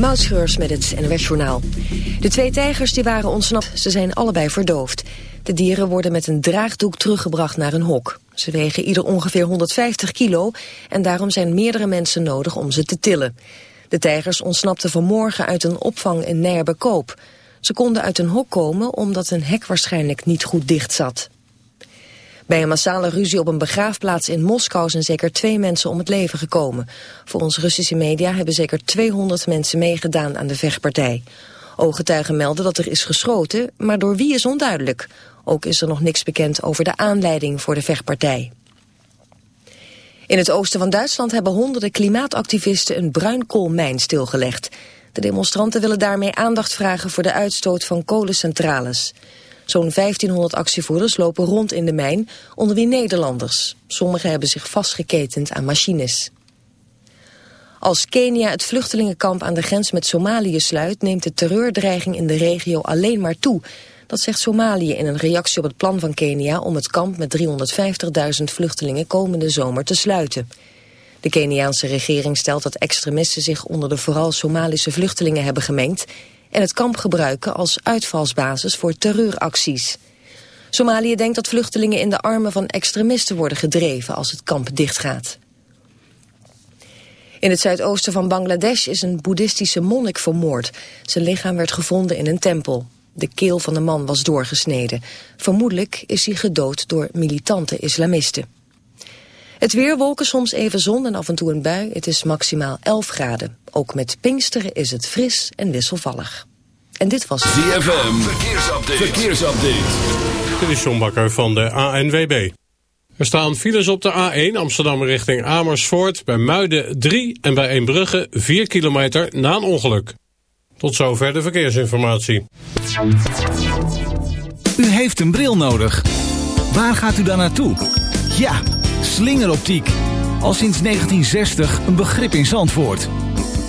Moutschreurs met het NWS Journaal. De twee tijgers die waren ontsnapt, ze zijn allebei verdoofd. De dieren worden met een draagdoek teruggebracht naar een hok. Ze wegen ieder ongeveer 150 kilo en daarom zijn meerdere mensen nodig om ze te tillen. De tijgers ontsnapten vanmorgen uit een opvang in Nijrbekoop. Ze konden uit een hok komen omdat een hek waarschijnlijk niet goed dicht zat. Bij een massale ruzie op een begraafplaats in Moskou zijn zeker twee mensen om het leven gekomen. Volgens Russische media hebben zeker 200 mensen meegedaan aan de vechtpartij. Ooggetuigen melden dat er is geschoten, maar door wie is onduidelijk. Ook is er nog niks bekend over de aanleiding voor de vechtpartij. In het oosten van Duitsland hebben honderden klimaatactivisten een bruinkoolmijn stilgelegd. De demonstranten willen daarmee aandacht vragen voor de uitstoot van kolencentrales. Zo'n 1500 actievoerders lopen rond in de mijn, onder wie Nederlanders. Sommigen hebben zich vastgeketend aan machines. Als Kenia het vluchtelingenkamp aan de grens met Somalië sluit... neemt de terreurdreiging in de regio alleen maar toe. Dat zegt Somalië in een reactie op het plan van Kenia... om het kamp met 350.000 vluchtelingen komende zomer te sluiten. De Keniaanse regering stelt dat extremisten zich onder de vooral Somalische vluchtelingen hebben gemengd en het kamp gebruiken als uitvalsbasis voor terreuracties. Somalië denkt dat vluchtelingen in de armen van extremisten worden gedreven als het kamp dichtgaat. In het zuidoosten van Bangladesh is een boeddhistische monnik vermoord. Zijn lichaam werd gevonden in een tempel. De keel van de man was doorgesneden. Vermoedelijk is hij gedood door militante islamisten. Het weer, wolken, soms even zon en af en toe een bui. Het is maximaal 11 graden. Ook met Pinksteren is het fris en wisselvallig. En dit was... ZFM, verkeersupdate. verkeersupdate. Dit is John Bakker van de ANWB. Er staan files op de A1 Amsterdam richting Amersfoort... bij Muiden 3 en bij Eembrugge 4 kilometer na een ongeluk. Tot zover de verkeersinformatie. U heeft een bril nodig. Waar gaat u dan naartoe? Ja, slingeroptiek. Al sinds 1960 een begrip in Zandvoort.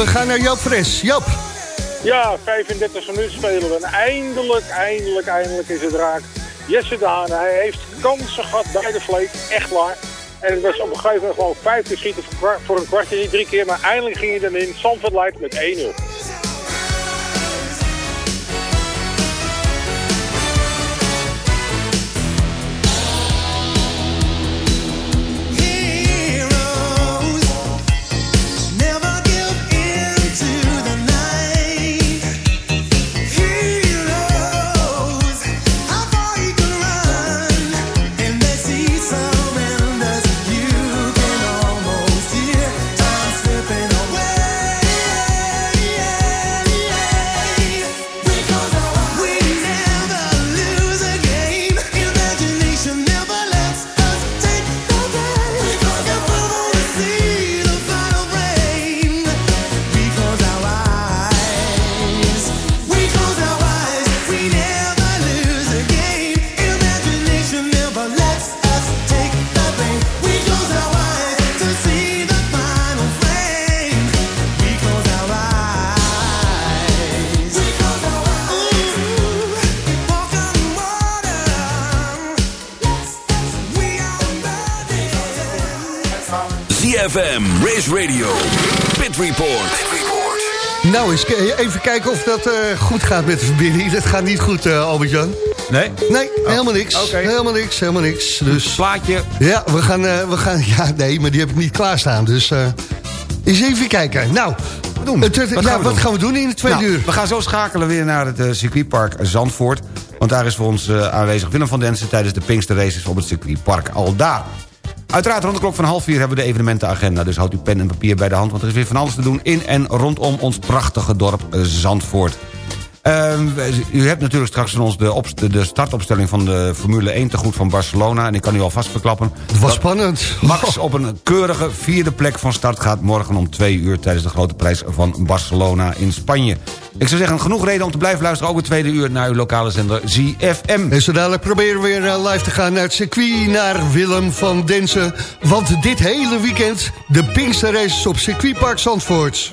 We gaan naar Joop Fres. Joop. Ja, 35 minuten spelen we. En eindelijk, eindelijk, eindelijk is het raak. Jesse Daan, hij heeft kansen gehad bij de vleet. Echt waar. En het was op een gegeven moment gewoon vijf keer schieten voor een kwartje, drie keer. Maar eindelijk ging hij dan in. Zandvoort leidt met 1-0. Nou, eens even kijken of dat uh, goed gaat met de verbinding. Dat gaat niet goed, uh, Albert-Jan. Nee? Nee, oh. helemaal niks. Okay. Helemaal niks, helemaal niks. Dus, Plaatje. Ja, we gaan, uh, we gaan... Ja, nee, maar die heb ik niet klaarstaan. Dus eens even kijken. Nou, doen. Het, wat, ja, gaan, we wat gaan we doen in de tweede nou, uur? We gaan zo schakelen weer naar het circuitpark Zandvoort. Want daar is voor ons aanwezig Willem van Densen... tijdens de Pinkster Races op het circuitpark Al daar. Uiteraard rond de klok van half vier hebben we de evenementenagenda. Dus houdt uw pen en papier bij de hand, want er is weer van alles te doen... in en rondom ons prachtige dorp Zandvoort. Uh, u hebt natuurlijk straks van ons de, de, startopstelling van de Formule 1 te goed van Barcelona. En ik kan u alvast verklappen... Het was spannend. Max op een keurige vierde plek van start gaat morgen om twee uur... tijdens de grote prijs van Barcelona in Spanje. Ik zou zeggen, genoeg reden om te blijven luisteren... ook het tweede uur naar uw lokale zender ZFM. En zo dadelijk proberen we weer eh, live te gaan naar het circuit... naar Willem van Densen. Want dit hele weekend de Pinkster Races op circuitpark Zandvoort.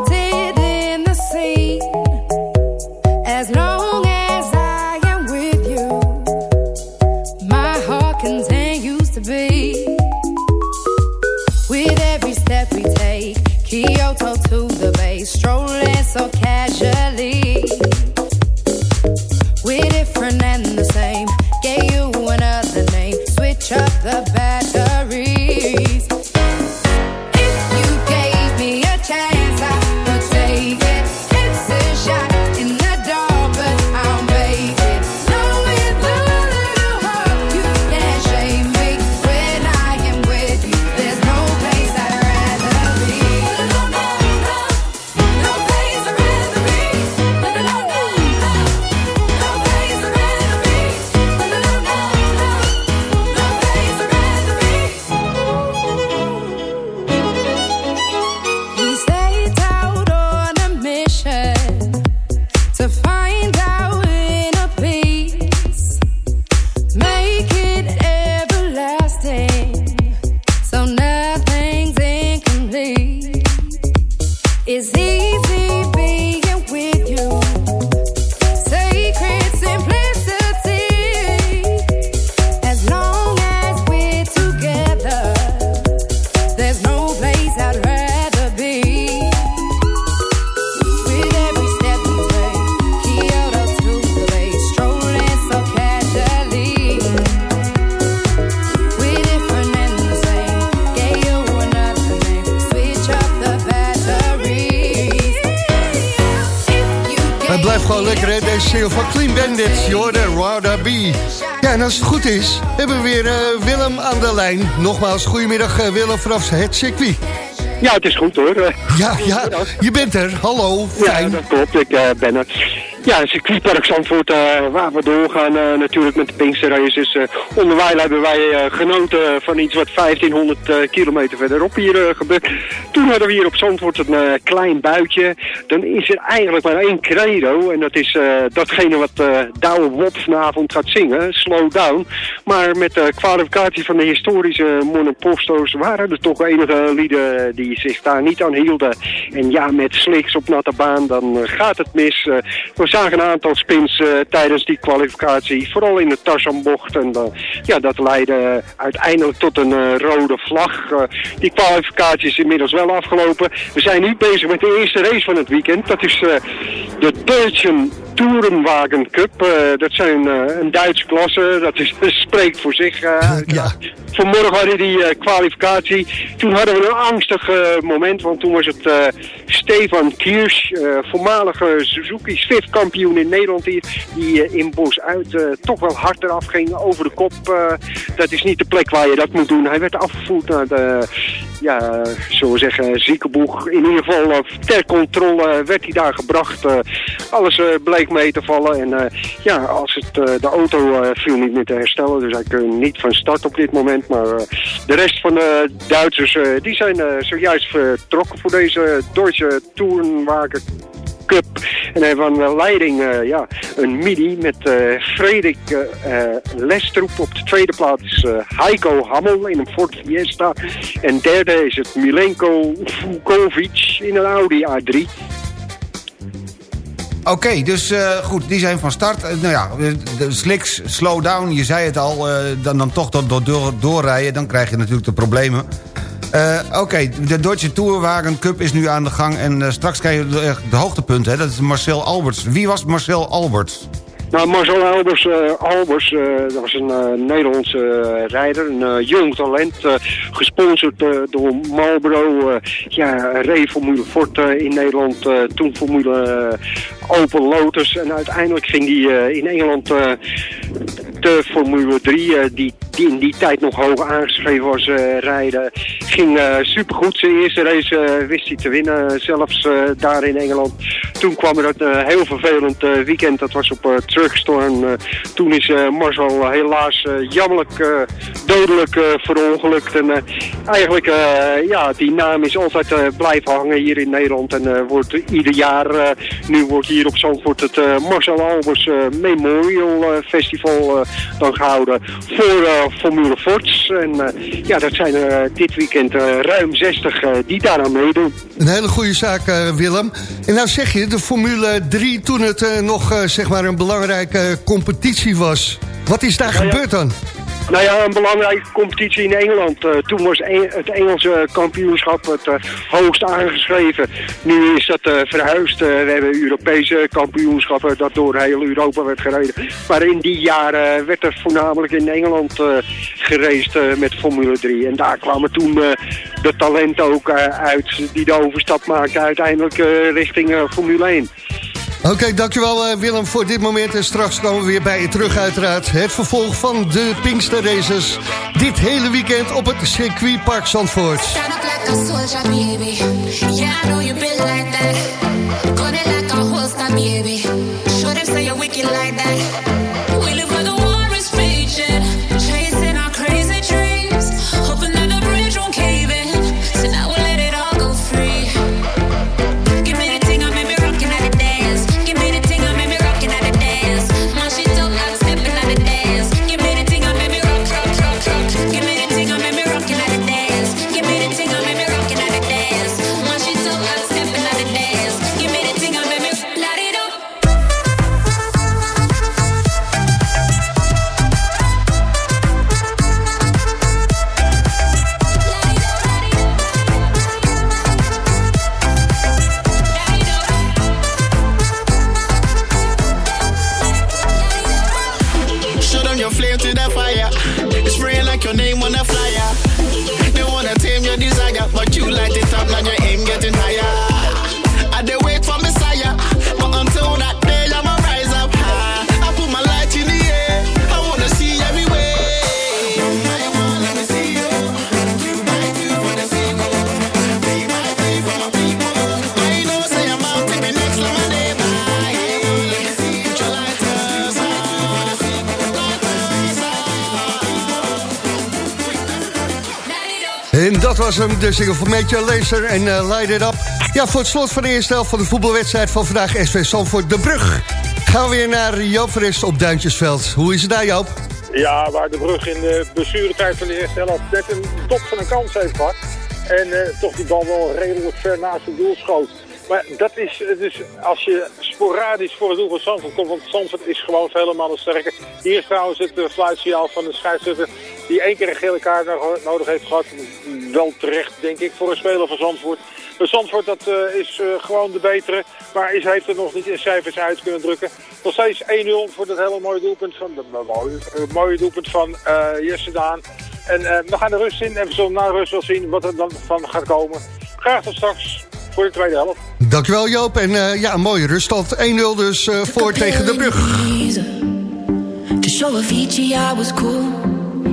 Nogmaals, goedemiddag eh, Willem vanaf het circuit. Ja, het is goed hoor. Ja, ja, je bent er. Hallo, fijn. Ja, dat klopt. Ik eh, ben er. Ja, circuitpark Zandvoort, eh, waar we doorgaan eh, natuurlijk met de Pinksterraces. Uh, onderwijl hebben wij genoten van iets wat 1500 eh, kilometer verderop hier gebeurt. Toen hadden we hier op Zandvoort een klein buitje. Dan is er eigenlijk maar één credo. En dat is eh, datgene wat uh, Douwe Wop vanavond gaat zingen, Slow Down. Maar met de kwalificatie van de historische monoposto's waren er toch enige lieden die zich daar niet aan hielden. En ja, met sliks op natte baan, dan eh, gaat het mis. We zagen een aantal spins tijdens die kwalificatie, vooral in de Tarzanbocht. En ja, dat leidde uiteindelijk tot een rode vlag. Die kwalificatie is inmiddels wel afgelopen. We zijn nu bezig met de eerste race van het weekend. Dat is eh, de Deutsche Tourenwagen Cup. Eh, dat zijn eh, een Duitse klasse. Dat is, spreekt voor zich. eh, Ja. Vanmorgen hadden we die kwalificatie. Toen hadden we een angstig moment, want toen was het Stefan Kiers, voormalige Suzuki Swift-kampioen in Nederland hier, die in Bos uit toch wel hard eraf ging over de kop. dat is niet de plek waar je dat moet doen. Hij werd afgevoerd naar de, ja, zullen we zeggen, ziekenboeg. In ieder geval ter controle werd hij daar gebracht. alles bleek mee te vallen en eh, ja, als het, eh, de auto eh, viel niet meer te herstellen, dus hij kon niet van start op dit moment. Maar de rest van de Duitsers, die zijn zojuist vertrokken voor deze Deutsche Tourenwagen Cup. En hij van leiding ja, een midi met eh Frederik Lestroep. Op de tweede plaats is Heiko Hammel in een Ford Fiesta. En derde is het Milenko Vukovic in een Audi A3. Oké, dus eh, goed, die zijn van start. Eh, nou ja, de, de slicks, slow down, je zei het al. eh, dan, dan toch door, door, door, doorrijden, dan krijg je natuurlijk de problemen. Eh, Oké, de Deutsche Tourwagen Cup is nu aan de gang. En eh, straks krijg je de, de hoogtepunt, hè? dat is Marcel Alberts. Wie was Marcel Alberts? Nou, Marcel Albers, eh, Albers eh, dat was een eh, Nederlandse rijder, een jong talent, gesponsord door Marlboro. ja, reed Formule Ford in Nederland, toen Formule Open Lotus. En uiteindelijk ging hij in Engeland de Formule 3, eh, die, die in die tijd nog hoog aangeschreven was, eh, rijden. Ging eh, supergoed. Zijn eerste race eh, wist hij te winnen, zelfs eh, daar in Engeland. Toen kwam er een eh, heel vervelend eh, weekend, dat was op Truckstorm. Eh, toen is eh, Marcel helaas eh, jammerlijk eh, dodelijk eh, verongelukt. En eh, eigenlijk, eh, ja, die naam is altijd eh, blijven hangen hier in Nederland. En eh, wordt ieder jaar, eh, nu wordt hier op Zandvoort het eh, Marcel Albers eh, Memorial eh, Festival eh, dan gehouden voor eh, Formule Fords. En eh, ja, dat zijn er eh, dit weekend eh, ruim 60 eh, die daaraan meedoen. Een hele goede zaak, eh, Willem. En nou zeg je, de Formule 3 toen het eh, nog eh, zeg maar een belangrijke competitie was. Wat is daar Ja, ja. gebeurd dan? Nou ja, een belangrijke competitie in Engeland. Eh, toen was e- het Engelse kampioenschap het eh, hoogst aangeschreven. Nu is dat eh, verhuisd. We hebben Europese kampioenschappen dat door heel Europa werd gereden. Maar in die jaren werd er voornamelijk in Engeland geraced eh, met Formule 3. En daar kwamen toen de talenten ook uit die de overstap maakten uiteindelijk richting Formule 1. Oké, dankjewel eh, Willem voor dit moment. En straks komen we weer bij je terug uiteraard. Het vervolg van de Pinkster Races. Dit hele weekend op het circuitpark Zandvoort. Like was hem, de single van Major Laser en uh, Light It Up. Ja, voor het slot van de eerste helft van de voetbalwedstrijd van vandaag SV Zandvoort De Brug. Gaan we weer naar Joop op Duintjesveld. Hoe is het daar Joop? Ja, waar de brug in de blessuretijd van de eerste helft net een top van een kans heeft gehad. En uh, toch die bal wel redelijk ver naast het doel schoot. Maar dat is dus als je sporadisch voor het doel van Zandvoort komt, want Zandvoort is gewoon vele malen sterker. Hier is trouwens het uh, fluitsignaal van de scheidsrechter die één keer een gele kaart nodig heeft gehad. Wel terecht, denk ik, voor een speler van Zandvoort. Maar Zandvoort dat, uh, is uh, gewoon de betere, maar is, heeft het nog niet in cijfers uit kunnen drukken. Nog steeds 1-0 voor dat hele mooie doelpunt van, dat mooie, mooie doelpunt van Jesse Daan. En we gaan de rust in en we zullen na de rust wel zien wat er dan van gaat komen. Graag tot straks voor de tweede helft. Dankjewel Joop. En uh, ja, een mooie ruststand. 1-0 dus uh, voor tegen de brug. To show Avicii I was cool.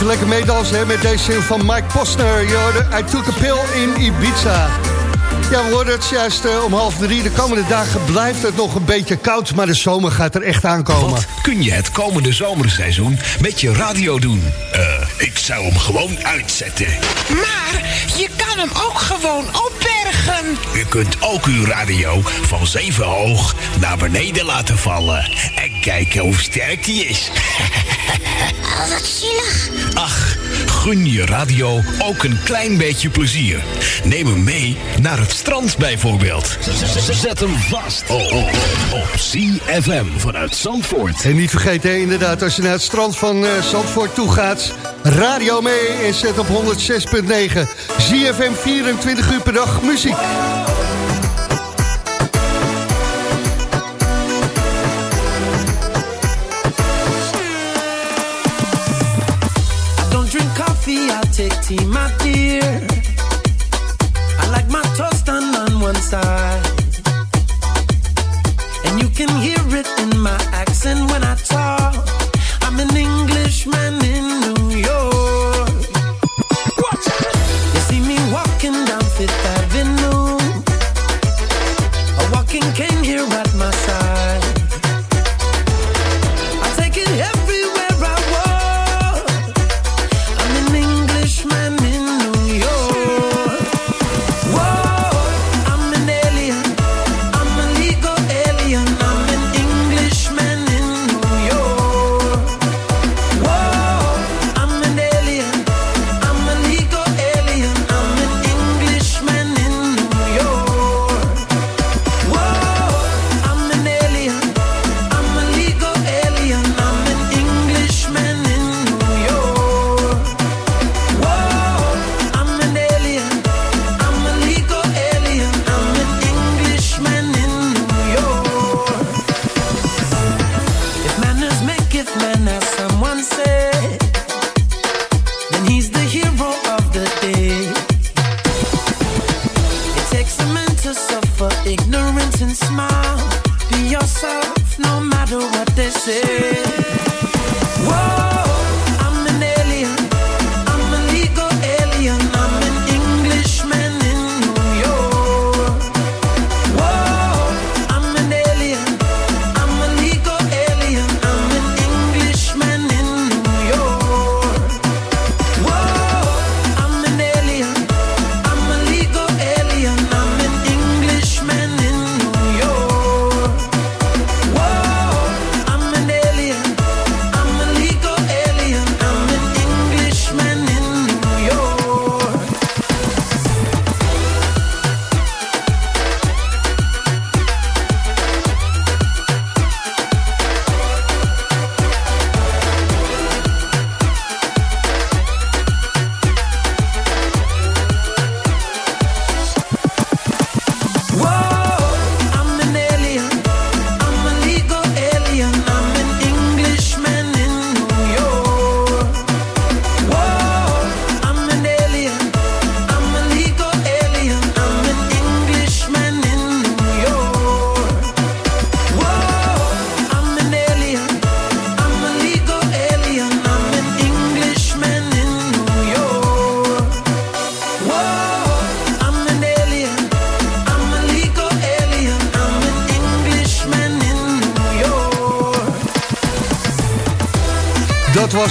Even lekker meedansen hè, met deze single van Mike Posner. Je hoorde I Took a Pill in Ibiza. Ja, we hoorden het juist uh, om half drie. De komende dagen blijft het nog een beetje koud, maar de zomer gaat er echt aankomen. Wat kun je het komende zomerseizoen met je radio doen? Eh, ik zou hem gewoon uitzetten. Maar je kan hem ook gewoon opbergen. U kunt ook uw radio van zeven hoog naar beneden laten vallen. En kijken hoe sterk die is. Oh, wat zielig. Ach, gun je radio ook een klein beetje plezier. Neem hem mee naar het strand bijvoorbeeld. Zet hem vast op, op, op CFM vanuit Zandvoort. En niet vergeten, hè, inderdaad, als je naar het strand van uh, Zandvoort toe gaat... radio mee en zet op 106.9. ZFM 24 uur per dag muziek. tea, my dear. I like my toast done on one side. And you can hear it in my accent when I talk.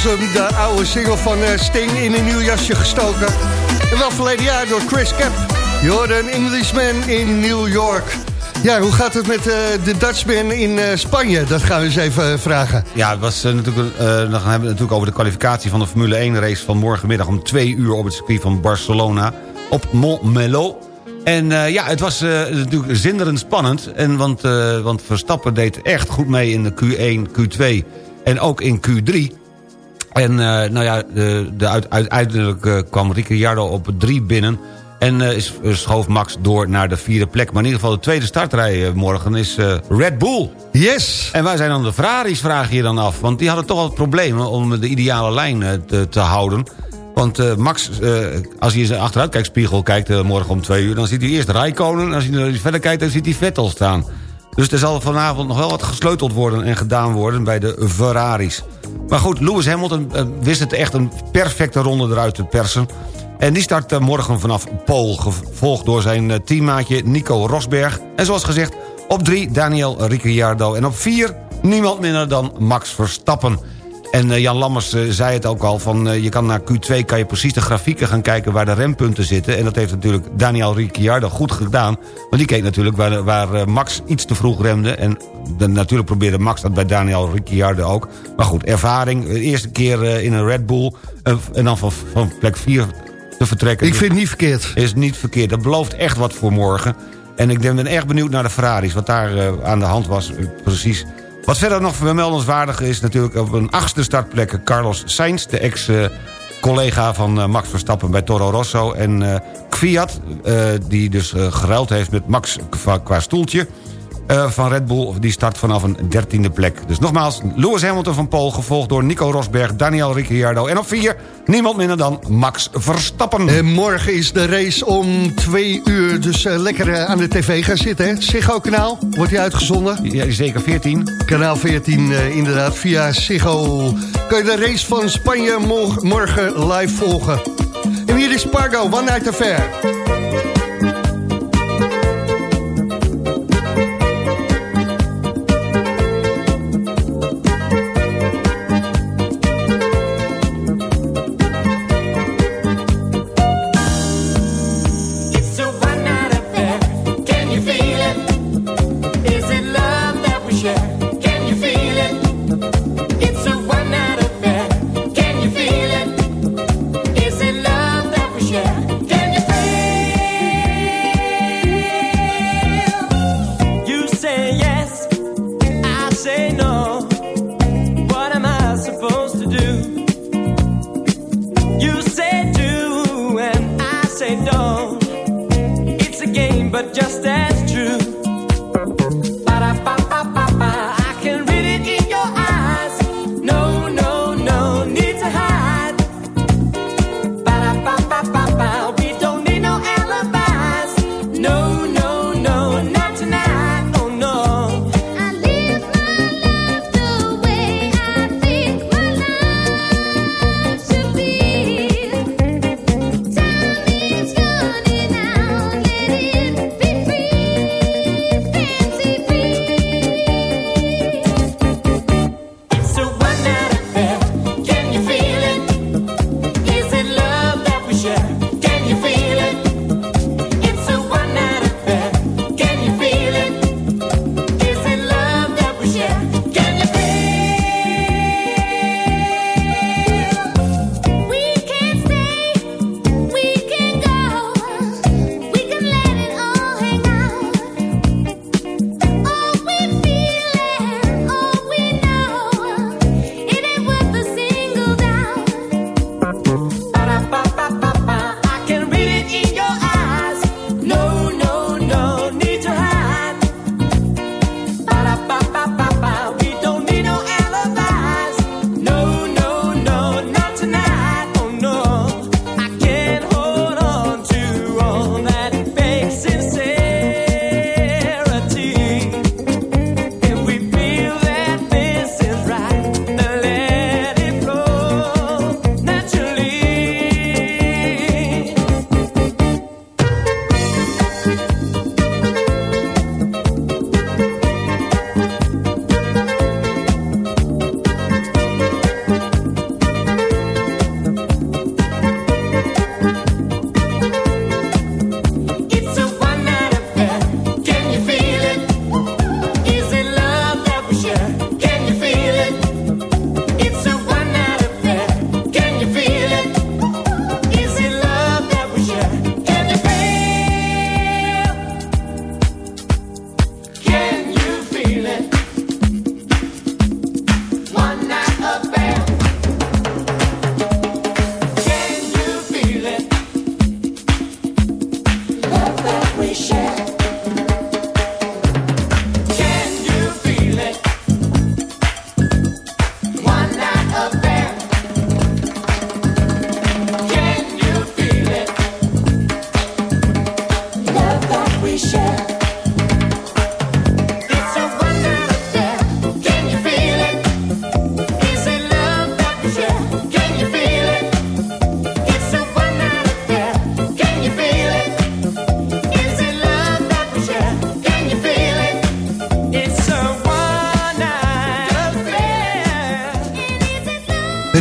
Was de oude single van eh, Sting in een nieuw jasje gestoken. En wel verleden jaar door Chris Cap. Een Englishman in New York. Ja, hoe gaat het met eh, de Dutchman in eh, Spanje? Dat gaan we eens even vragen. Ja, het was, natuurlijk, dan hebben we het natuurlijk over de kwalificatie van de Formule 1 race van morgenmiddag om twee uur op het circuit van Barcelona op Montmelo. En ja, het was natuurlijk zinderend spannend. En want, want Verstappen deed echt goed mee in de Q1, Q2 en ook in Q3. En eh, nou ja, de, de uit, uiteindelijk eh, kwam Ricciardo op drie binnen... en eh, is, schoof Max door naar de vierde plek. Maar in ieder geval de tweede startrij morgen is Red Bull. Yes! En wij zijn dan de Ferraris, vraag je je dan af. Want die hadden toch wel het probleem om de ideale lijn te, te houden. Want Max, als hij in zijn achteruitkijkspiegel kijkt morgen om twee uur... dan ziet hij eerst Rijkonen en als hij verder kijkt dan ziet hij Vettel staan. Dus er zal vanavond nog wel wat gesleuteld worden en gedaan worden bij de Ferraris. Maar goed, Lewis Hamilton eh, wist het echt een perfecte ronde eruit te persen. En die start eh, morgen vanaf Pool, gevolgd door zijn eh, teammaatje Nico Rosberg. En zoals gezegd, op drie Daniel Ricciardo en op vier niemand minder dan Max Verstappen. En eh, Jan Lammers eh, zei het ook al, van, eh, je kan naar Q2 kan je precies de grafieken gaan kijken waar de rempunten zitten. En dat heeft natuurlijk Daniel Ricciardo goed gedaan. Want die keek natuurlijk waar, waar Max iets te vroeg remde. En de- natuurlijk probeerde Max dat bij Daniel Ricciardo ook. Maar goed, ervaring, de eerste keer in een Red Bull en dan van, van plek 4 te vertrekken. Ik vind het niet verkeerd. Is niet verkeerd, dat belooft echt wat voor morgen. En ik ben erg benieuwd naar de Ferraris, wat daar aan de hand was precies. Wat verder nog vermeldenswaardig is natuurlijk op een achtste startplek... Carlos Sainz, de ex-collega van eh, Max Verstappen bij Toro Rosso... en eh Kviat, eh, die dus geruild heeft met Max qua, eh, van Red Bull. Die start vanaf een dertiende plek. Dus nogmaals, Lewis Hamilton van Pol, gevolgd door Nico Rosberg, Daniel Ricciardo. En op vier, niemand minder dan Max Verstappen. En morgen is de race om twee uur, dus eh, lekker eh, aan de tv gaan zitten. Ziggo kanaal, wordt die uitgezonden? Ja, zeker 14. Kanaal 14, inderdaad, via Ziggo. Kun je de race van Spanje morgen live volgen. En hier is Pargo, One Night Affair.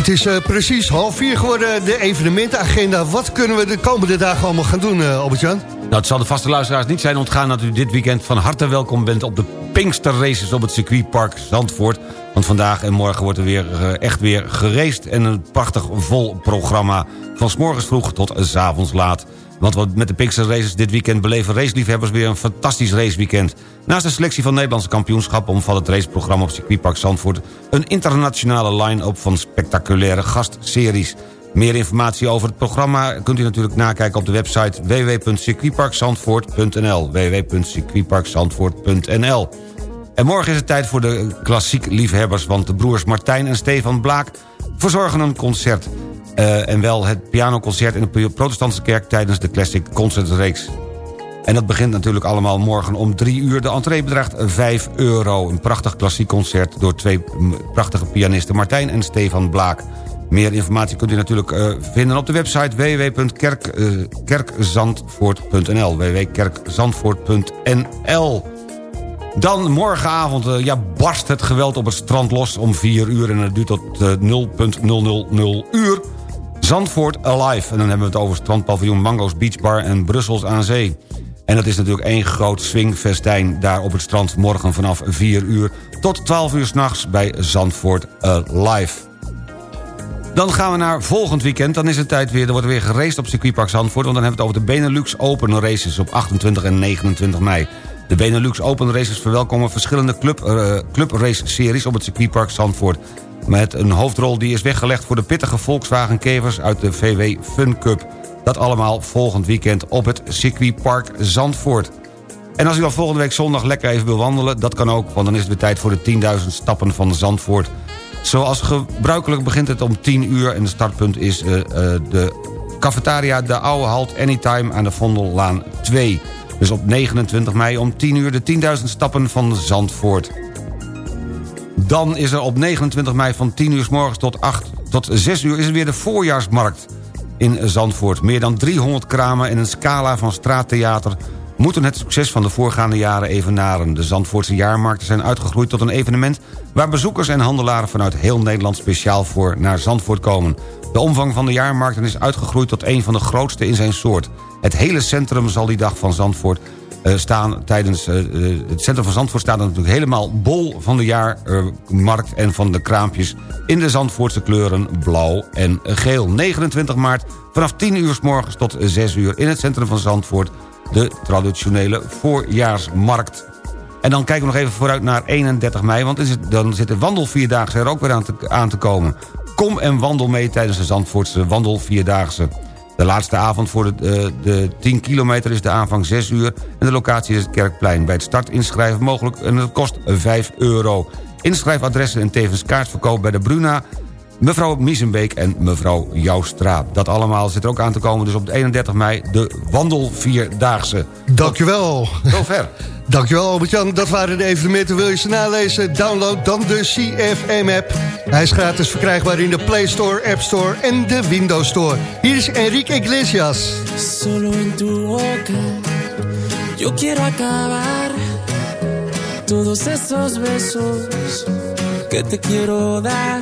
is eh, precies half vier geworden, de evenementagenda. Wat kunnen we de komende dagen allemaal gaan doen, uh, Albert-Jan? Nou, het zal de vaste luisteraars niet zijn ontgaan... dat u dit weekend van harte welkom bent op de Pinkster Races... op het circuitpark Zandvoort. Want vandaag en morgen wordt er weer, eh, echt weer gereest... en een prachtig vol programma. Van s morgens vroeg tot s avonds laat. Want wat met de Pixar races dit weekend beleven raceliefhebbers weer een fantastisch raceweekend. Naast de selectie van Nederlandse kampioenschappen omvat het raceprogramma op circuitpark Zandvoort een internationale line-up van spectaculaire gastseries. Meer informatie over het programma kunt u natuurlijk nakijken op de website www.circuitparkzandvoort.nl www.circuitparkzandvoort.nl En morgen is het tijd voor de klassiek liefhebbers... want de broers Martijn en Stefan Blaak verzorgen een concert. Eh, en wel het pianoconcert in de protestantse kerk... tijdens de Classic Concertreeks. En dat begint natuurlijk allemaal morgen om drie uur. De entree bedraagt 5 euro. Een prachtig klassiek concert door twee prachtige pianisten... Martijn en Stefan Blaak. Meer informatie kunt u natuurlijk uh, vinden op de website www.kerkzandvoort.nl www.kerkzandvoort.nl Dan morgenavond ja, barst het geweld op het strand los om 4 uur... en het duurt tot uh, 0.000 uur. Zandvoort Alive. En dan hebben we het over strandpaviljoen Mango's Beach Bar en Brussels aan Zee. En dat is natuurlijk één groot swingfestijn daar op het strand... morgen vanaf 4 uur tot 12 uur s'nachts bij Zandvoort Alive. Dan gaan we naar volgend weekend. Dan is het tijd weer, er wordt weer geraced op circuitpark Zandvoort... want dan hebben we het over de Benelux Open Races op 28 en 29 mei. De Benelux Open Races verwelkomen verschillende uh, clubrace-series op het circuitpark Zandvoort. Met een hoofdrol die is weggelegd voor de pittige Volkswagen-kevers uit de VW Fun Cup. Dat allemaal volgend weekend op het circuitpark Zandvoort. En als u dan volgende week zondag lekker even wil wandelen... dat kan ook, want dan is het weer tijd voor de 10.000 stappen van Zandvoort... Zoals gebruikelijk begint het om 10 uur... en de startpunt is uh, uh, de cafetaria De Oude Halt Anytime aan de Vondellaan 2. Dus op 29 mei om 10 uur de 10.000 stappen van Zandvoort. Dan is er op 29 mei van 10 uur s morgens tot, 8, tot 6 uur... is er weer de voorjaarsmarkt in Zandvoort. Meer dan 300 kramen en een scala van straattheater moeten het succes van de voorgaande jaren evenaren. De Zandvoortse jaarmarkten zijn uitgegroeid tot een evenement... waar bezoekers en handelaren vanuit heel Nederland speciaal voor naar Zandvoort komen. De omvang van de jaarmarkten is uitgegroeid tot een van de grootste in zijn soort. Het hele centrum zal die dag van Zandvoort staan tijdens... Uh, het centrum van Zandvoort staat natuurlijk helemaal bol van de jaarmarkt... en van de kraampjes in de Zandvoortse kleuren blauw en geel. 29 maart vanaf 10 uur s morgens tot 6 uur in het centrum van Zandvoort de traditionele voorjaarsmarkt. En dan kijken we nog even vooruit naar 31 mei... want dan zit de wandelvierdaagse er ook weer aan te, aan te komen. Kom en wandel mee tijdens de Zandvoortse wandelvierdaagse. De laatste avond voor de, de, de 10 kilometer is de aanvang 6 uur... en de locatie is het Kerkplein. Bij het start inschrijven mogelijk en het kost 5 euro. Inschrijfadressen en tevens kaartverkoop bij de Bruna mevrouw Miesenbeek en mevrouw Joustra. Dat allemaal zit er ook aan te komen, dus op de 31 mei de wandelvierdaagse. Dankjewel. Zover. Dankjewel Albert-Jan, dat waren de evenementen. Wil je ze nalezen? Download dan de CFM-app. Hij is gratis verkrijgbaar in de Play Store, App Store en de Windows Store. Hier is Enrique Iglesias. Solo en tu boca Yo quiero acabar Todos esos besos Que te quiero dar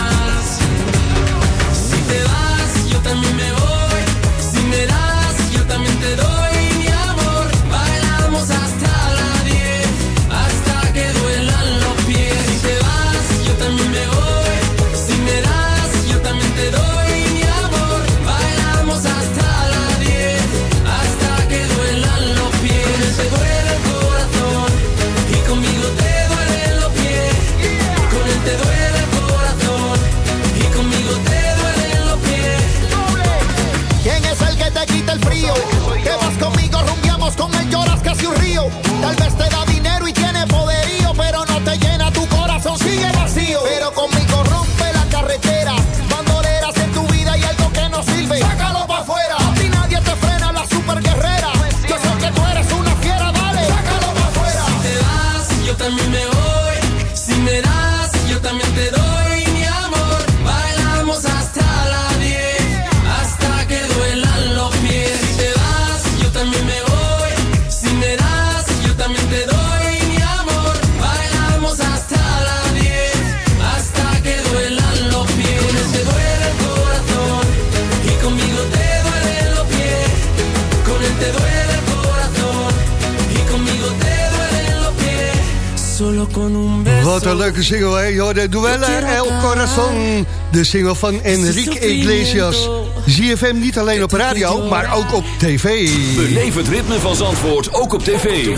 Leuke single, hè? Joh, de Duelle El Corazon. De single van Enrique Iglesias. ZFM niet alleen op radio, maar ook op tv. Beleef het ritme van Zandvoort ook op tv.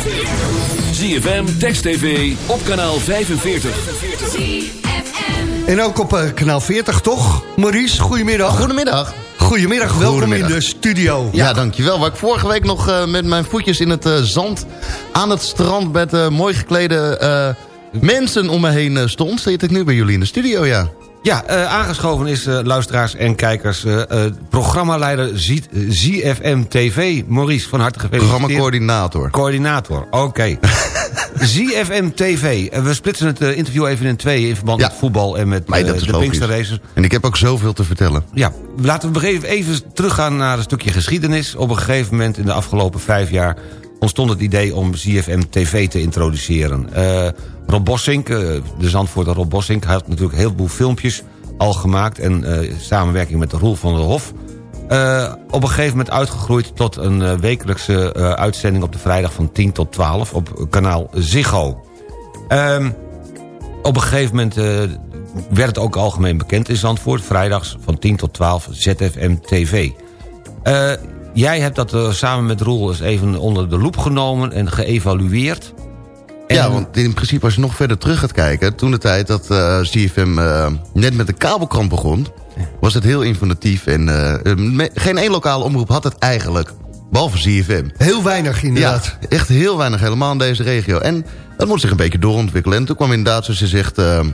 ZFM, Text TV, op kanaal 45. En ook op eh, kanaal 40, toch? Maurice, goedemiddag. Goedemiddag. Goedemiddag, welkom Goedemiddag. in de studio. Ja, dankjewel. Waar ik vorige week nog eh, met mijn voetjes in het eh, zand aan het strand... met eh, mooi geklede eh, mensen om me heen eh, stond... zit ik nu bij jullie in de studio, ja. Ja, eh, aangeschoven is eh, luisteraars en kijkers... programmaleider Z- ZFM TV, Maurice, van harte gefeliciteerd. Programmacoördinator. Coördinator, oké. ZFM TV. We splitsen het interview even in twee... in verband met voetbal en met de. Pinkster Races. En ik heb ook zoveel te vertellen. Ja, laten we even, even teruggaan naar een stukje geschiedenis. Op een gegeven moment in de afgelopen vijf jaar... ontstond het idee om ZFM TV te introduceren. Eh Rob Bossink, eh, de Zandvoorter Rob Bossink... had natuurlijk een heleboel filmpjes al gemaakt... en eh, samenwerking met Roel van der Hof... Op een gegeven moment uitgegroeid tot een wekelijkse uitzending... op de vrijdag van 10 tot 12 op kanaal Ziggo. Ehm, op een gegeven moment werd het ook algemeen bekend in Zandvoort. Vrijdags van 10 tot 12 ZFM TV. Jij hebt dat eh, samen met Roel eens even onder de loep genomen en geëvalueerd. Ja, want in principe als je nog verder terug gaat kijken... toen de tijd dat eh CFM eh, net met de kabelkrant begon... was het heel informatief en eh, me- geen één lokale omroep had het eigenlijk. Behalve CFM. Heel weinig inderdaad. Ja, echt heel weinig helemaal in deze regio. En dat moet zich een beetje doorontwikkelen. En toen kwam inderdaad, zoals je zegt, de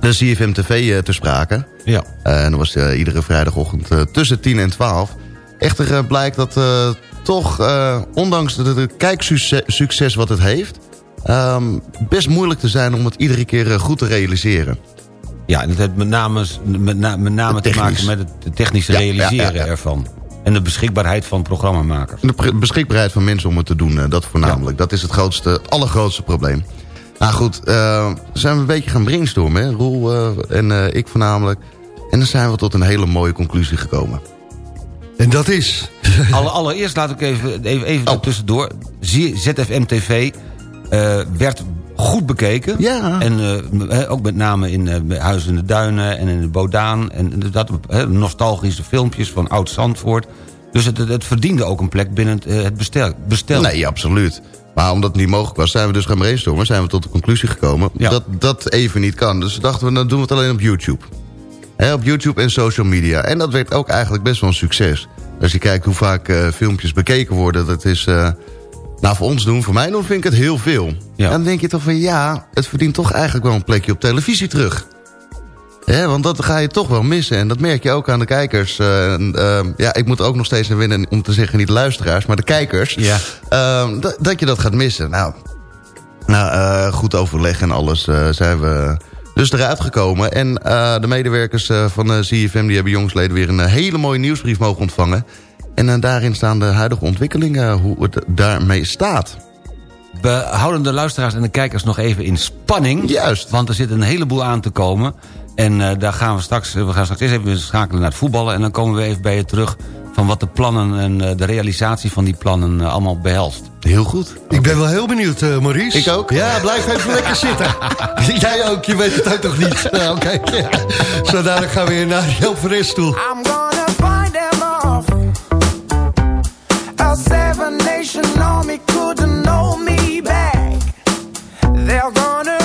CFM TV te sprake. Ja. En dat was iedere vrijdagochtend tussen 10 en 12. Echter eh, blijkt dat eh, toch, eh, ondanks de, de kijksucces wat het heeft... ehm, best moeilijk te zijn om het iedere keer goed te realiseren. Ja, en het heeft met name, met, na- met name te maken met het technische Ja, realiseren ja, ja. ervan. En de beschikbaarheid van programmamakers. En De beschikbaarheid van mensen om het te doen, dat voornamelijk. Dat is het grootste, allergrootste probleem. Nou goed, eh, zijn we een beetje gaan brainstormen, hè? Roel en ik voornamelijk. En dan zijn we tot een hele mooie conclusie gekomen. En dat is? Alle, allereerst laat ik even, even, even Oh. tussendoor. ZFM TV eh, werd goed bekeken. Ja. En eh, ook met name in eh, Huis in de Duinen en in de Bodaan. En dat nostalgische filmpjes van Oud-Zandvoort. Dus het, het, verdiende ook een plek binnen het, het bestel. bestel. Nee, absoluut. Maar omdat het niet mogelijk was, zijn we dus gaan brainstormen. Zijn we tot de conclusie gekomen dat dat even niet kan. Dus dachten we, dan doen we het alleen op YouTube. Hè, op YouTube en social media. En dat werd ook eigenlijk best wel een succes. Als je kijkt hoe vaak eh, filmpjes bekeken worden, dat is... eh, nou, voor ons doen, voor mij doen, vind ik het heel veel. Dan denk je toch van, ja, het verdient toch eigenlijk wel een plekje op televisie terug. Hè, want dat ga je toch wel missen. En dat merk je ook aan de kijkers. Eh, en, eh, ja, ik moet ook nog steeds naar winnen om te zeggen... niet de luisteraars, maar de kijkers. Ja. Eh, dat- je dat gaat missen. Nou, nou goed overleg en alles zijn we dus eruit gekomen. En eh, de medewerkers eh, van de CFM... die hebben jongsleden weer een eh, hele mooie nieuwsbrief mogen ontvangen. En eh, daarin staan de huidige ontwikkelingen... hoe het daarmee staat. We houden de luisteraars en de kijkers nog even in spanning. Juist. Want er zit een heleboel aan te komen. En eh, daar gaan we straks, we gaan straks eerst even schakelen naar het voetballen. En dan komen we even bij je terug van wat de plannen en eh, de realisatie van die plannen eh, allemaal behelst. Heel goed. Ik ben wel heel benieuwd, eh, Maurice. Ik ook. Ja, blijf even lekker zitten. Jij ook, je weet het ook nog niet. Nou, Oké, ja. Zo dadelijk gaan we weer naar Joop Fres toe. I'm gonna find them off. A seven nation army couldn't know me back. They're gonna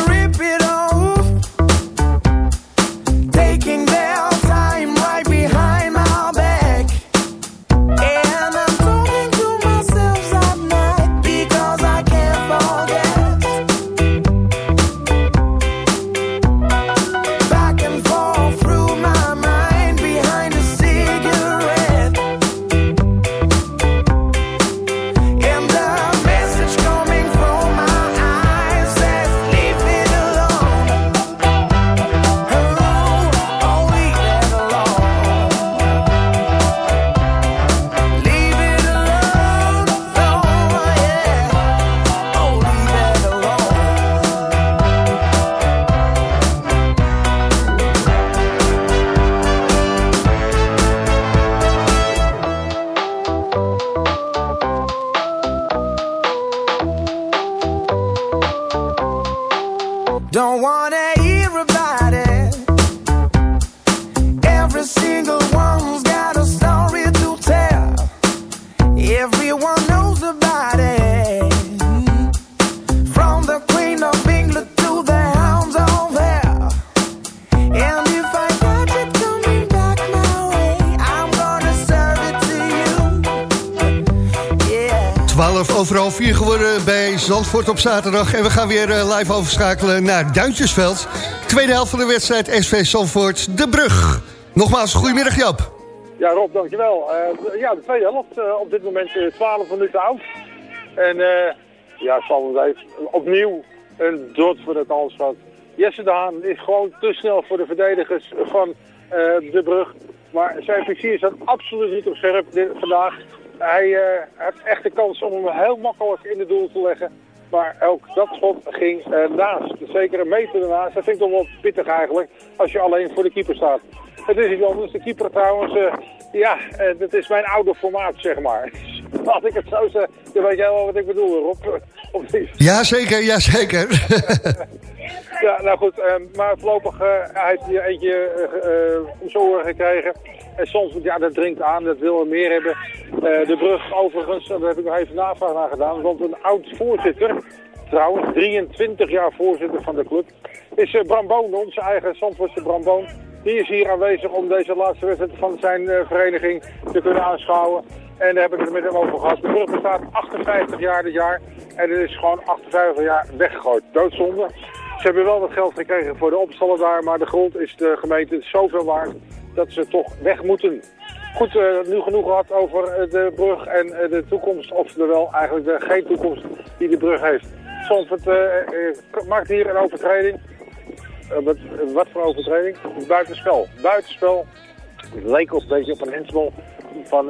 Zandvoort op zaterdag. En we gaan weer eh, live overschakelen naar Duintjesveld. Tweede helft van de wedstrijd SV Zandvoort, De Brug. Nogmaals, goedemiddag Jap. Ja, Rob, dankjewel. Eh ja, de tweede helft eh, op dit moment eh, 12 minuten oud. En ja, Zandvoort heeft opnieuw een dood voor kans gehad. Jesse de Haan is gewoon te snel voor de verdedigers van de brug. Maar zijn vizier staat absoluut niet op scherp vandaag. Hij eh, heeft echt de kans om hem heel makkelijk in het doel te leggen. Maar ook dat schot ging eh, naast. Zeker een meter ernaast. Dat vind ik toch wel pittig eigenlijk. Als je alleen voor de keeper staat. Het is iets anders. De keeper trouwens, eh, ja, eh, dat is mijn oude formaat zeg maar. Laat ik het zo zeggen. Dan weet jij wel wat ik bedoel Rob. Of niet? Jazeker, jazeker. Ja, nou goed, maar voorlopig hij heeft hier eentje om gekregen. En soms, ja, dat dringt aan, dat wil er meer hebben. Eh, de brug overigens, daar heb ik nog even navraag naar gedaan, want een oud voorzitter, trouwens, 23 jaar voorzitter van de club, is eh, Bram Boon, onze eigen Zandvoortse Bram Boon. Die is hier aanwezig om deze laatste wedstrijd van zijn eh, vereniging te kunnen aanschouwen. En daar heb ik het met hem over gehad. De brug bestaat 58 jaar dit jaar. En het is gewoon 58 jaar weggegooid. Doodzonde. Ze hebben wel wat geld gekregen voor de opstallen daar, maar de grond is de gemeente zoveel waard dat ze toch weg moeten. Goed, eh, nu genoeg gehad over eh, de brug en eh, de toekomst, oftewel eigenlijk de geen toekomst die de brug heeft. Zandvoort maakt hier een overtreding. Wat, wat voor overtreding? Buitenspel. Buitenspel. Het leek op een beetje op een hensbal van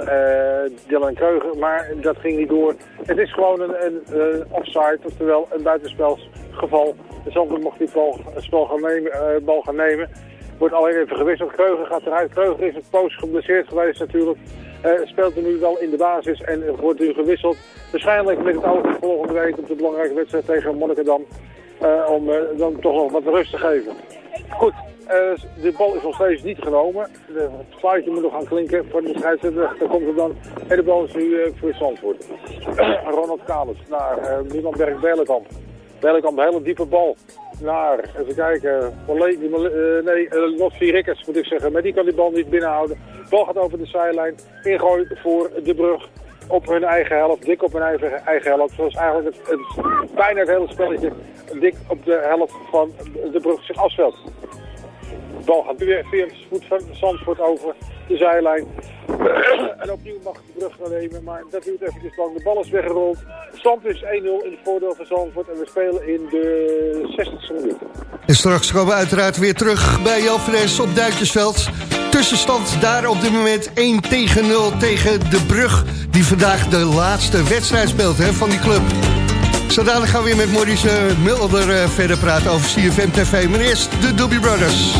Dylan Kreuger, maar dat ging niet door. Het is gewoon een, een, eh, offside, oftewel een buitenspelsgeval. Zandvoort mocht die bal, spel gaan nemen, bal gaan nemen. Wordt alleen even gewisseld. Kreuger gaat eruit. Kreuger is een poos geblesseerd geweest natuurlijk. Eh, speelt er nu wel in de basis en wordt nu gewisseld. Waarschijnlijk met het oog volgende week op de belangrijke wedstrijd tegen Monnikendam. eh, om eh, dan toch nog wat rust te geven. Goed, de bal is nog steeds niet genomen. Het fluitje moet nog gaan klinken voor de scheidsrechter. Daar komt het dan. En de bal is nu voor Zandvoort. Ronald Kalens naar uh, Niemanberg Belenkamp. Belenkamp, een hele diepe bal. Naar, even kijken, eh, nee, uh, Lot Rikkers moet ik zeggen. Maar die kan die bal niet binnenhouden. De bal gaat over de zijlijn. Ingooi voor de brug op hun eigen helft. Dik op hun eigen, eigen helft. Zoals eigenlijk het, bijna het hele spelletje dik op de helft van de brug zich afspeelt. De bal gaat nu weer via het voet van Zandvoort over de zijlijn. en opnieuw mag de brug gaan nemen, maar dat duurt eventjes lang. De bal is weggerold. De stand is 1-0 in het voordeel van Zandvoort en we spelen in de 60ste minuut. En straks komen we uiteraard weer terug bij Jan Fres op Duitsersveld. Tussenstand daar op dit moment 1 tegen 0 tegen de Brug... die vandaag de laatste wedstrijd speelt hè, van die club. Zodanig gaan we weer met Maurice eh, Mulder eh, verder praten over CFM TV. Maar eerst de Doobie Brothers.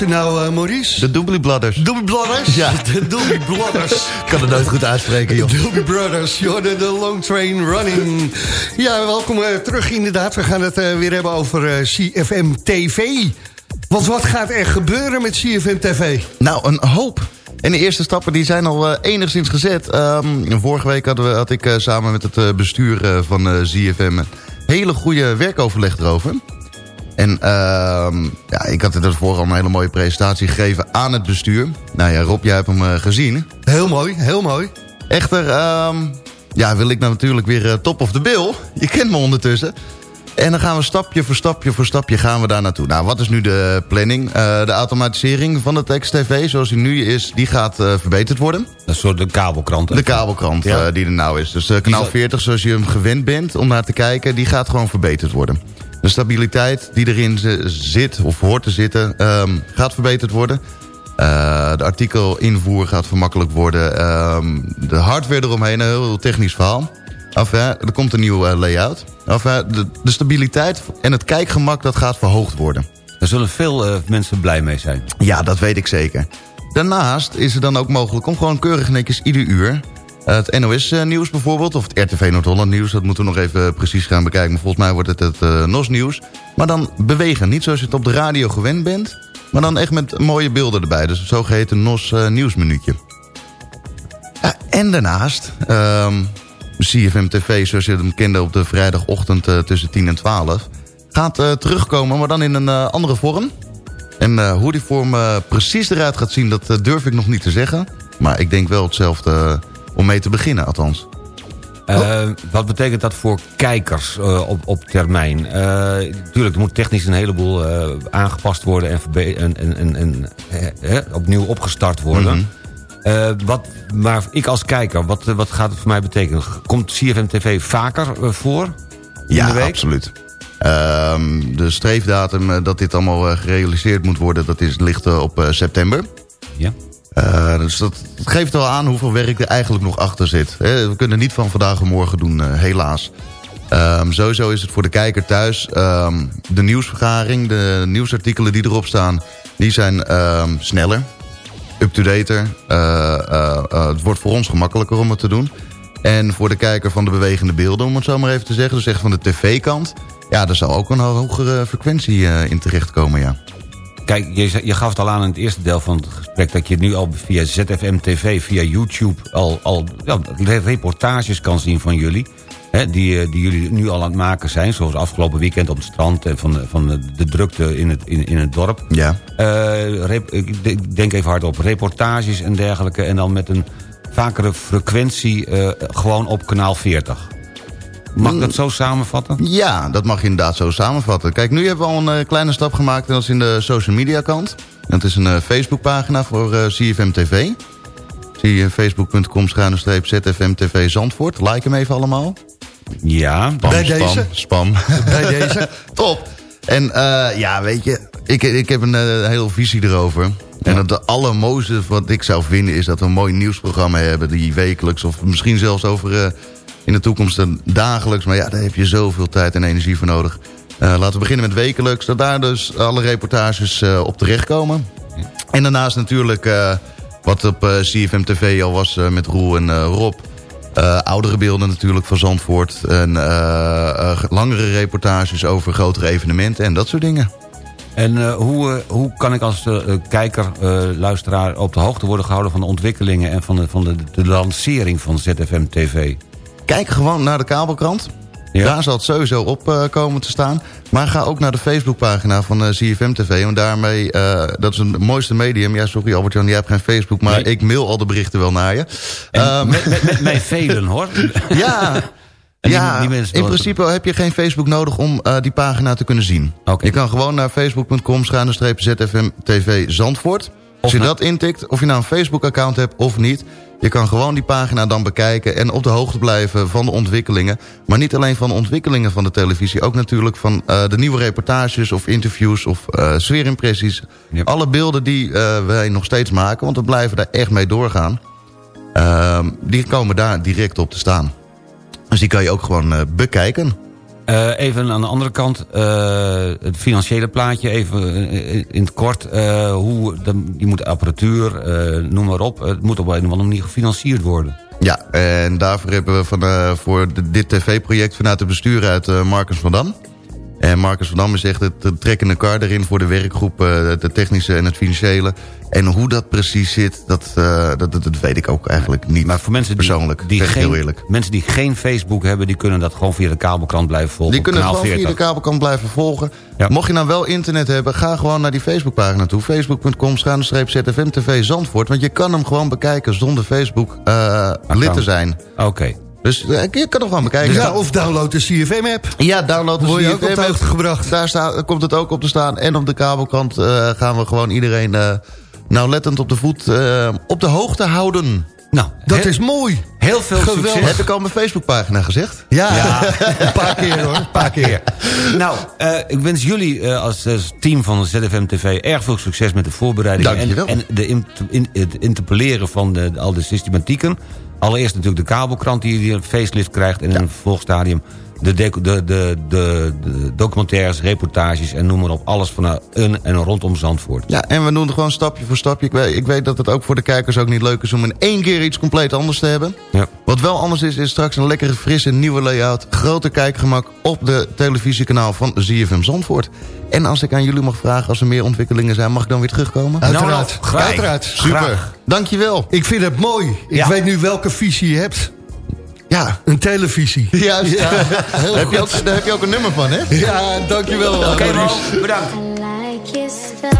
Noemen ze nou, eh, Maurice? De Doobly Brothers. Doobly Brothers? Ja. De Doobly Brothers. Ik kan het nooit goed uitspreken, joh. Doobly Brothers, joh, de, de Long Train Running. Ja, welkom eh, terug inderdaad. We gaan het eh, weer hebben over CFM TV. Want wat gaat er gebeuren met CFM TV? Nou, een hoop. En de eerste stappen die zijn al enigszins gezet. Ehm, vorige week hadden we, had ik samen met het bestuur van ZFM... een hele goede werkoverleg erover. En ehm, ja, ik had er voor al een hele mooie presentatie gegeven aan het bestuur. Nou ja, Rob, jij hebt hem eh, gezien. Heel mooi, heel mooi. Echter, ehm, ja, wil ik nou natuurlijk weer eh, top of the bill. Je kent me ondertussen. En dan gaan we stapje voor stapje voor stapje gaan we daar naartoe. Nou, wat is nu de planning? Eh, de automatisering van de tekst-tv, zoals die nu is, die gaat eh, verbeterd worden. Is soort de kabelkrant. De kabelkrant Ja. eh, die er nou is. Dus kanaal zal- 40, zoals je hem gewend bent om naar te kijken... die gaat gewoon verbeterd worden. De stabiliteit die erin zit, of hoort te zitten, ehm, gaat verbeterd worden. Eh, de artikelinvoer gaat vermakkelijk worden. Ehm, de hardware eromheen, een heel technisch verhaal. Hè, er komt een nieuwe eh, layout. Hè, de, de stabiliteit en het kijkgemak dat gaat verhoogd worden. Daar zullen veel eh, mensen blij mee zijn. Ja, dat weet ik zeker. Daarnaast is het dan ook mogelijk om gewoon keurig netjes ieder uur... eh, het NOS-nieuws bijvoorbeeld, of het RTV Noord-Holland-nieuws... dat moeten we nog even precies gaan bekijken. Maar volgens mij wordt het het eh, NOS-nieuws. Maar dan bewegen, niet zoals je het op de radio gewend bent... maar dan echt met mooie beelden erbij. Dus het zogeheten NOS-nieuwsminuutje. En daarnaast... ehm CFM TV, zoals je hem kende op de vrijdagochtend eh, tussen 10 en 12... gaat eh, terugkomen, maar dan in een eh, andere vorm. En eh, hoe die vorm eh, precies eruit gaat zien, dat eh, durf ik nog niet te zeggen. Maar ik denk wel hetzelfde eh, om mee te beginnen, althans. Eh, wat betekent dat voor kijkers eh, op, op termijn? Eh tuurlijk, er moet technisch een heleboel aangepast worden... en, verbe- en, en, en, en, opnieuw opgestart worden. Mhm. Wat, maar ik als kijker, wat, wat gaat het voor mij betekenen? Komt CFM TV vaker voor? in de Ja, week? absoluut. Ehm, de streefdatum dat dit allemaal gerealiseerd moet worden... dat is, ligt op september. Ja. Eh, dus dat, geeft wel aan hoeveel werk er eigenlijk nog achter zit. We kunnen niet van vandaag en morgen doen, eh, helaas. Ehm, sowieso is het voor de kijker thuis. ehm, de nieuwsvergaring, de nieuwsartikelen die erop staan... die zijn ehm, sneller, up-to-dater. Eh, het wordt voor ons gemakkelijker om het te doen. En voor de kijker van de bewegende beelden, om het zo maar even te zeggen... dus echt van de tv-kant... ja, daar zal ook een hogere frequentie in terechtkomen, ja. Kijk, je, gaf het al aan in het eerste deel van het gesprek... dat je nu al via ZFM TV, via YouTube... al, al ja, re- reportages kan zien van jullie... Hè, die, eh, die jullie nu al aan het maken zijn. Zoals afgelopen weekend op het strand... en van, de- van de, drukte in het, in, in het dorp. Ja. Eh, rep- ik de- ik denk even hard op reportages en dergelijke... en dan met een vakere frequentie eh, gewoon op kanaal 40. Mag ik dat zo samenvatten? Ja, dat mag je inderdaad zo samenvatten. Kijk, nu hebben we al een eh, kleine stap gemaakt... en dat is in de social media kant. Dat is een eh, Facebookpagina voor eh, CFM TV. Zie je facebook.com ZFM TV Zandvoort. Like hem even allemaal. Ja. Spam, Bij spam, deze? Spam. Bij deze. Top. En ja, weet je, ik, ik heb een eh, hele visie erover. En dat de allermooiste wat ik zou vinden is dat we een mooi nieuwsprogramma hebben... die wekelijks of misschien zelfs over in de toekomst een dagelijks... maar ja, daar heb je zoveel tijd en energie voor nodig. Eh, laten we beginnen met wekelijks. Dat daar dus alle reportages eh, op terechtkomen. En daarnaast natuurlijk eh, wat op CFM TV al was met Roel en Rob... Oudere beelden natuurlijk van Zandvoort. En langere reportages over grotere evenementen en dat soort dingen. En hoe, hoe kan ik als kijker, luisteraar... op de hoogte worden gehouden van de ontwikkelingen... en van de, van de, de lancering van ZFM TV? Kijk gewoon naar de kabelkrant. Ja. Daar zal het sowieso op eh, komen te staan. Maar ga ook naar de Facebookpagina van eh, CFM TV. Want daarmee, eh, dat is een mooiste medium. Ja, sorry Albert-Jan, jij hebt geen Facebook. Maar Nee. ik mail al de berichten wel naar je. Met, met, met mij velen, hoor. ja, die- ja die in principe heb je geen Facebook nodig om die pagina te kunnen zien. Je kan gewoon naar facebook.com ZFM TV Zandvoort. Als je dat intikt, of je nou een Facebook-account hebt of niet... je kan gewoon die pagina dan bekijken en op de hoogte blijven van de ontwikkelingen. Maar niet alleen van de ontwikkelingen van de televisie... ook natuurlijk van eh, de nieuwe reportages of interviews of eh sfeerimpressies. Yep. Alle beelden die eh, wij nog steeds maken, want we blijven daar echt mee doorgaan... Ehm, die komen daar direct op te staan. Dus die kan je ook gewoon bekijken. Eh, even aan de andere kant, eh, het financiële plaatje, even eh, in het kort. eh, hoe, je moet apparatuur, noem maar op. Het moet op een of andere manier gefinancierd worden. Ja, en daarvoor hebben we van, voor de- dit tv-project vanuit het bestuur uit Marcus van Dam. En Marcus van Dam is echt het het trekkende kar erin voor de werkgroep, eh, het technische en het financiële. En hoe dat precies zit, dat, eh, dat, dat, dat weet ik ook eigenlijk niet Maar voor mensen die, persoonlijk. die ik geen, heel eerlijk. mensen die geen Facebook hebben... die kunnen dat gewoon via de kabelkrant blijven volgen. Die kunnen kanaal gewoon via 40. de kabelkant blijven volgen. Mocht je nou wel internet hebben, ga gewoon naar die Facebookpagina toe. Facebook.com ZFM TV Zandvoort. Want je kan hem gewoon bekijken zonder Facebook eh, lid te zijn. Oké. Dus eh, je kan hem gewoon bekijken. ja, of download de CFM-app. Ja, download de Word je ook op de CFM-app. hoogte gebracht. Daar staat, komt het ook op te staan. En op de kabelkant eh, gaan we gewoon iedereen uh, nauwlettend op de voet uh, op de hoogte houden. Nou, dat is mooi. Heel veel Geweldig. succes. Heb ik al mijn Facebookpagina gezegd? Ja, ja. een paar keer hoor. Een paar keer. Nou, uh, ik wens jullie uh, als, als, team van ZFM TV erg veel succes met de voorbereiding. En, en de in, in, het interpelleren van de, al de systematieken. Allereerst natuurlijk de kabelkrant die, een facelift krijgt. En in een vervolgstadium de, de, de, de, de, documentaires, reportages en noem maar op. Alles van een en rondom Zandvoort. Ja, en we doen het gewoon stapje voor stapje. Ik weet, ik weet dat het ook voor de kijkers ook niet leuk is om in één keer iets compleet anders te hebben. Ja. Wat wel anders is, is straks een lekkere, frisse, nieuwe layout. Groter kijkgemak op de televisiekanaal van ZFM Zandvoort. En als ik aan jullie mag vragen, als er meer ontwikkelingen zijn... mag ik dan weer terugkomen? Uiteraard. Nou, nou, Uiteraard. Super. Graag. Dankjewel. Ik vind het mooi. Ik Ja. weet nu welke visie je hebt. Ja. Een televisie. Juist. Ja, heel daar, heb je ook, goed. daar heb je ook een nummer van, hè? Ja, dankjewel. Oké, Maurice. Mo, bedankt. like your style.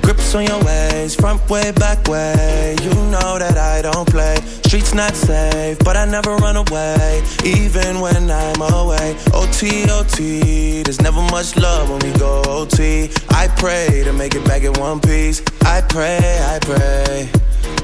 Grips on your ways, front way, back way. You know that I don't play. Streets not safe, but I never run away, even when I'm away. OT, OT, there's never much love when we go OT. I pray to make it back in one piece. I pray, I pray.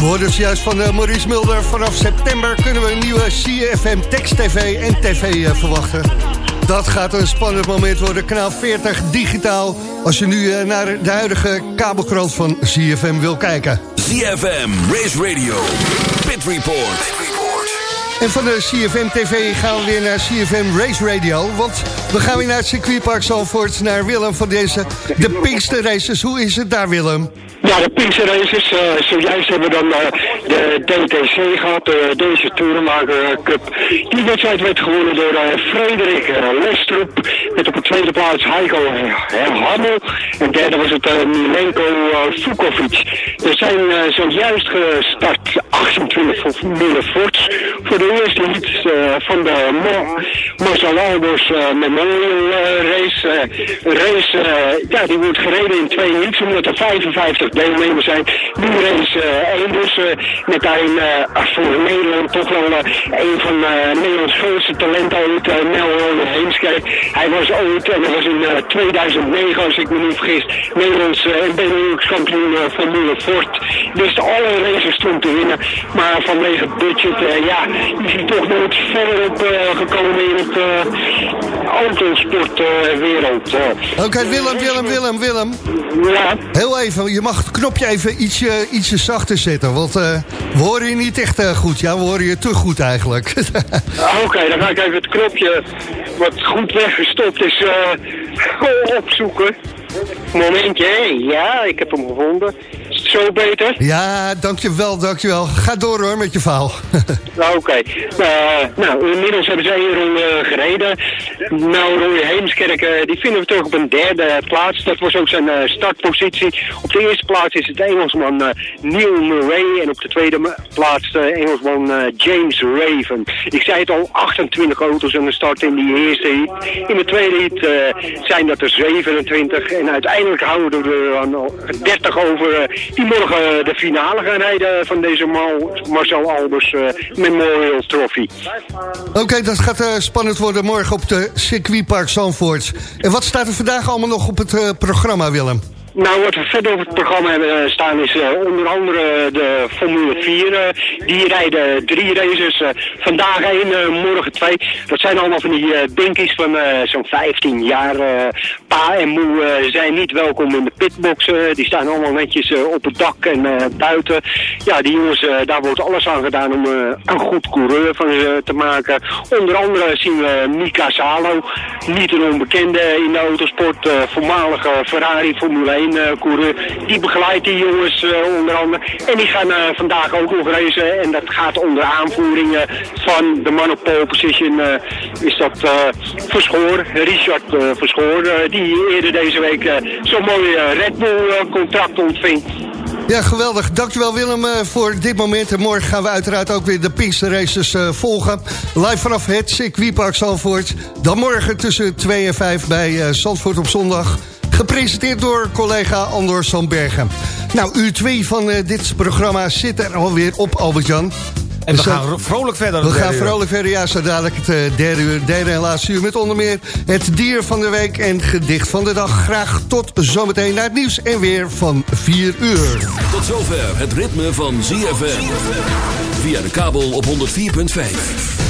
We hoorden juist van eh, Maurice Mulder. Vanaf september kunnen we een nieuwe CFM Text TV en TV eh, verwachten. Dat gaat een spannend moment worden. Kanaal 40 digitaal. Als je nu eh, naar de huidige kabelkrant van CFM wil kijken. ZFM, Race Radio, Pit Report. En van de CFM TV gaan we weer naar CFM Race Radio. Want we gaan weer naar het circuitpark Zalvoort. Naar Willem van deze, de Pinkster Races. Hoe is het daar Willem? Ja, de Pinkster Races. eh, zojuist hebben we dan eh, de DTC gehad, de Deze Tourmaker Cup. Die wedstrijd werd gewonnen door eh, Frederik uh, Lestrup. Met op de tweede plaats Heiko uh, Hammel. En derde was het uh, Milenko uh, Vukovic. Er zijn uh, zojuist gestart 28 Formule Forts. Voor de eerste heat uh, van de Mo Albers uh, Memorial uh, Race. Race ja, die wordt gereden in twee minuten, omdat er 55 deelnemers zijn. Nu race uh, 1 dus, met daarin voor Nederland toch wel een van Nederlands grootste talenten ooit, Nel Heemskerk. Hij was ooit, en dat was in uh, 2009 als ik me niet vergis, Nederlands uh, Benelux kampioen uh, Formule Ford. Wist alle races om te winnen. Maar vanwege budget, eh, ja, is hij toch nooit verder op eh, gekomen in het uh, autosportwereld. Oké, Willem, Willem, Willem, Willem. Ja? Heel even, je mag het knopje even ietsje, ietsje zachter zetten, want we horen je niet echt goed. Ja, we horen je te goed eigenlijk. Oké, dan ga ik even het knopje wat goed weggestopt is opzoeken. Momentje, ja, ik heb hem gevonden. Zo beter? Ja, dankjewel, dankjewel. Ga door hoor met je verhaal. Oké. Uh, nou, inmiddels hebben ze één ronde gereden. Nou, Roy Heemskerk, uh, die vinden we terug op een derde plaats. Dat was ook zijn uh, startpositie. Op de eerste plaats is het Engelsman Neil Murray. En op de tweede plaats de Engelsman James Raven. Ik zei het al, 28 auto's aan de start in die eerste heat. In de tweede heat zijn dat er 27. En uiteindelijk houden we er dan 30 over die morgen de finale gaan rijden van deze Marcel Albers Memorial Trophy. Oké, dat gaat uh, spannend worden morgen op de circuitpark Zandvoort. En wat staat er vandaag allemaal nog op het programma, Willem? Nou, wat we verder op het programma hebben eh, staan is uh, onder andere de Formule 4. Uh, die rijden drie races. vandaag één, morgen twee. Dat zijn allemaal van die binkies van zo'n 15 jaar. pa en moe zijn niet welkom in de pitbox. die staan allemaal netjes op het dak en buiten. Ja, die jongens, daar wordt alles aan gedaan om een goed coureur van te maken. Onder andere zien we Mika Salo. Niet een onbekende in de autosport. voormalige Ferrari Formule 1 coureur. Die begeleidt die jongens uh, onder andere. En die gaan uh, vandaag ook nog. En dat gaat onder aanvoering van de man op pole position. is dat Verschoor, Richard Verschoor. die eerder deze week zo'n mooi Red Bull contract ontving. Ja, geweldig. Dankjewel Willem voor dit moment. En morgen gaan we uiteraard ook weer de Pinkster Races volgen. Live vanaf het circuitpark Zandvoort. Dan morgen tussen 2 en 5 bij uh, Zandvoort op zondag. Gepresenteerd door collega Andor Sandbergen. Nou, uur 2 van uh, dit programma zit er alweer op, Albert-Jan. En we gaan vrolijk verder. We gaan vrolijk verder, ja, zo dadelijk het uh, derde uur, derde en laatste uur... met onder meer het dier van de week en gedicht van de dag. Graag tot zometeen naar het nieuws en weer van 4 uur. Tot zover het ritme van ZFM. Via de kabel op 104.5.